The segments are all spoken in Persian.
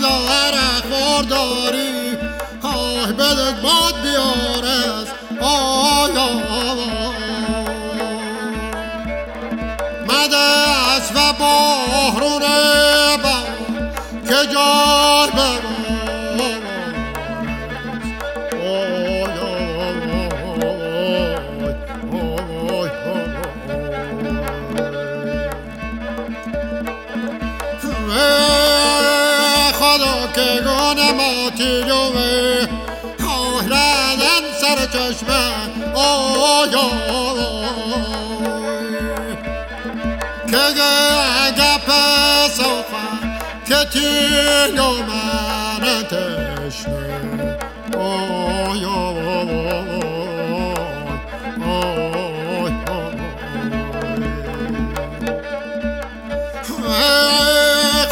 بادا عرق بارداری آه بدک باد بیار از آیا مده از و با که جار ببر آی خدا که گونه ماتی جوه آهردن سر چشمه آی آی که گپ صفا که تین و من تشنه آی آی آی آی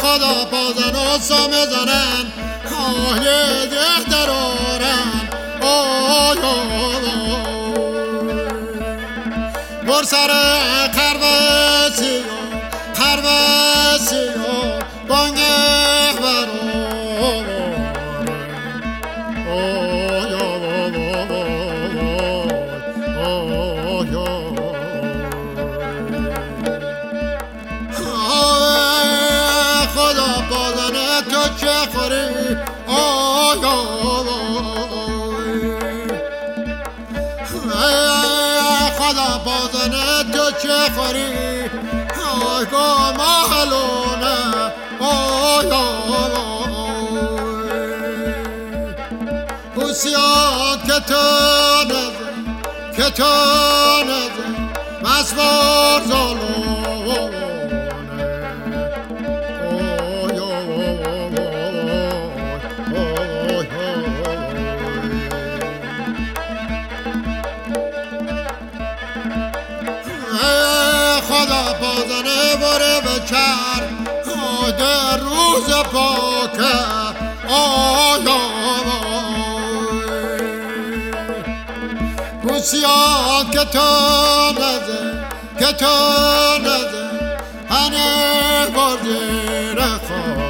خدا بازن و بر سر آی آی آی خدا بازن تو چه تو چه خوری؟ آی گو محلونه آی بسیار که تو نزه بچر در روز پاکه آی بسیار که تو نزه که تو نزه هنه بازیر خاکه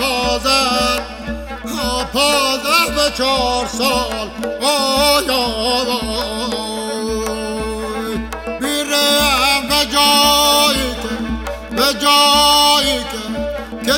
بزگاد و پازر پازر به چهار سال. آی آی بیرم به جایی که به جایی که که